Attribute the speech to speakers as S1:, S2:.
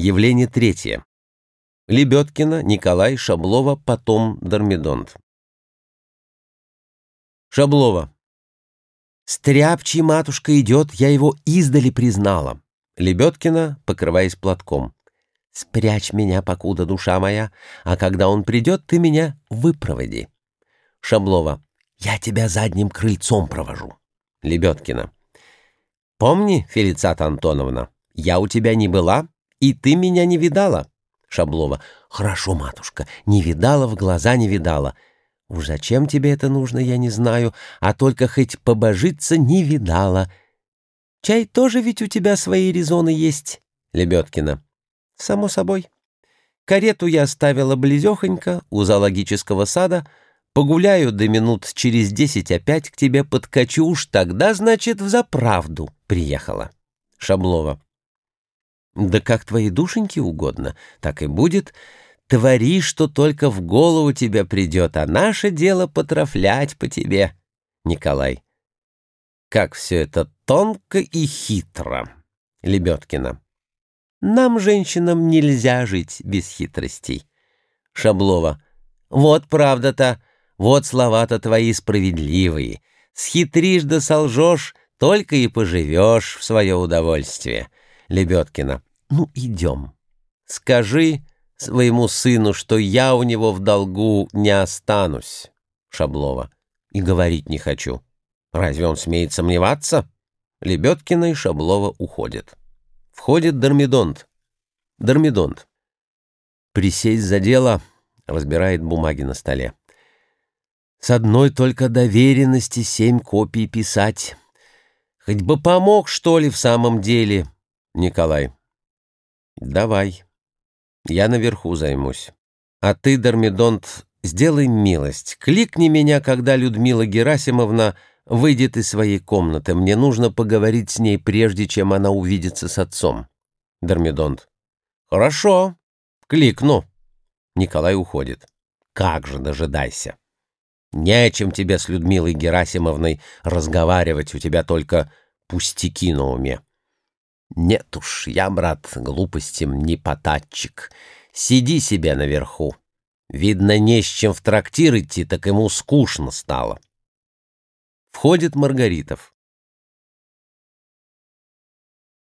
S1: Явление третье. Лебедкина, Николай, Шаблова, потом Дормидонт. Шаблова. Стряпчий матушка идет, я его издали признала. Лебедкина, покрываясь платком. Спрячь меня, покуда душа моя, а когда он придет, ты меня выпроводи. Шаблова. Я тебя задним крыльцом провожу. Лебедкина. Помни, Фелицата Антоновна, я у тебя не была, и ты меня не видала. Шаблова. Хорошо, матушка, не видала, в глаза не видала. Уж зачем тебе это нужно, я не знаю, а только хоть побожиться не видала. Чай тоже ведь у тебя свои резоны есть, Лебедкина. Само собой. Карету я оставила близехонько у зоологического сада, погуляю до минут через десять опять к тебе подкачу, уж тогда, значит, в заправду приехала. Шаблова. Да как твоей душеньке угодно, так и будет. Твори, что только в голову тебе придет, а наше дело потрафлять по тебе. Николай. Как все это тонко и хитро. Лебедкина. Нам, женщинам, нельзя жить без хитростей. Шаблова. Вот правда-то, вот слова-то твои справедливые. Схитришь да солжешь, только и поживешь в свое удовольствие. Лебедкина. Ну, идем. Скажи своему сыну, что я у него в долгу не останусь. Шаблова. И говорить не хочу. Разве он смеет сомневаться? Лебедкина и Шаблова уходят. Входит Дормидонт. Дормидонт. Присесть за дело, разбирает бумаги на столе. С одной только доверенности семь копий писать. Хоть бы помог, что ли, в самом деле, Николай. «Давай. Я наверху займусь. А ты, Дормидонт, сделай милость. Кликни меня, когда Людмила Герасимовна выйдет из своей комнаты. Мне нужно поговорить с ней, прежде чем она увидится с отцом». Дормидонт. «Хорошо. Кликну». Николай уходит. «Как же, дожидайся. Не о чем тебе с Людмилой Герасимовной разговаривать, у тебя только пустяки на уме». Нет уж, я, брат, глупостям не потатчик. Сиди себе наверху. Видно, не с чем в трактир идти, так ему скучно стало. Входит Маргаритов.